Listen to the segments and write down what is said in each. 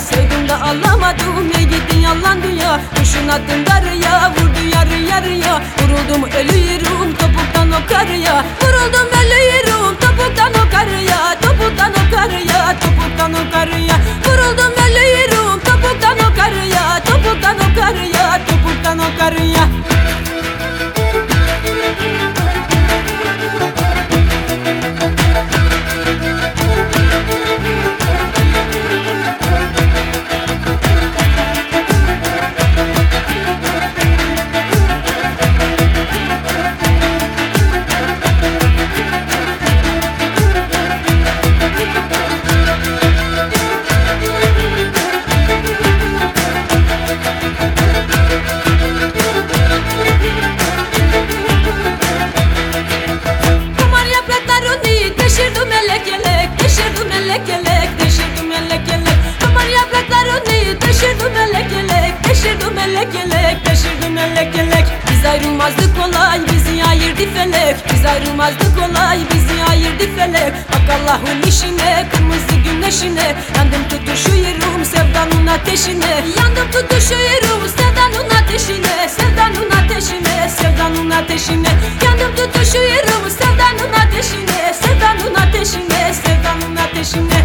Sevdim de anlamadım ne gidin yalan dünya. Kuşun attın darıya vurdu yarı yarıya. Vuruldum ölüyorum topuktan o karıya. Vuruldum elek elek Deşirdim elek elek Biz ayrılmazdık kolay bizi ayırdı felek. Biz ayrılmazdık kolay bizi ayırdı felek. Bak Allah'ın işine kırmızı güneşine. Yandım tutuşuyorum sevdanın ateşine. Yandım tutuşuyorum sevdanın ateşine. Sevdanın ateşine Sevdanın ateşine. Yandım tutuşuyorum sevdanın ateşine. Sevdanın ateşine Sevdanın ateşine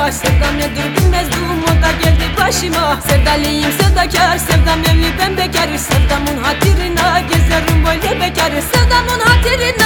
başıma Sevda nedir bilmezdim O da geldi başıma. Sevdalıyım sevdakar Sevdam evli ben bekar Sevdamın hatırına Gezerim böyle bekar Sevdamın hatırına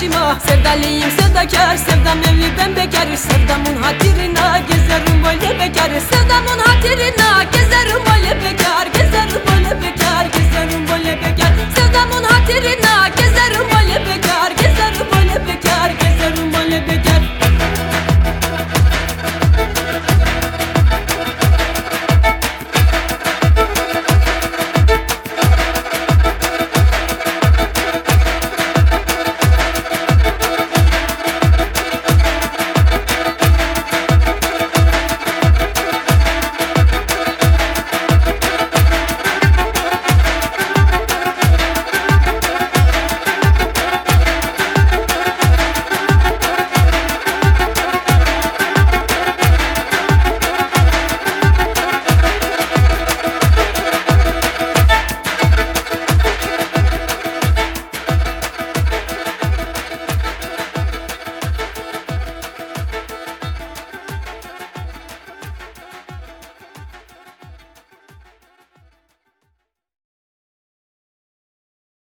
başıma. Sevdalıyım sevdakar. Sevdam evli ben bekar Sevdamın hatırına Gezerim böyle bekar Sevdamın hatırına Gezerim böyle bekar. Gezerim böyle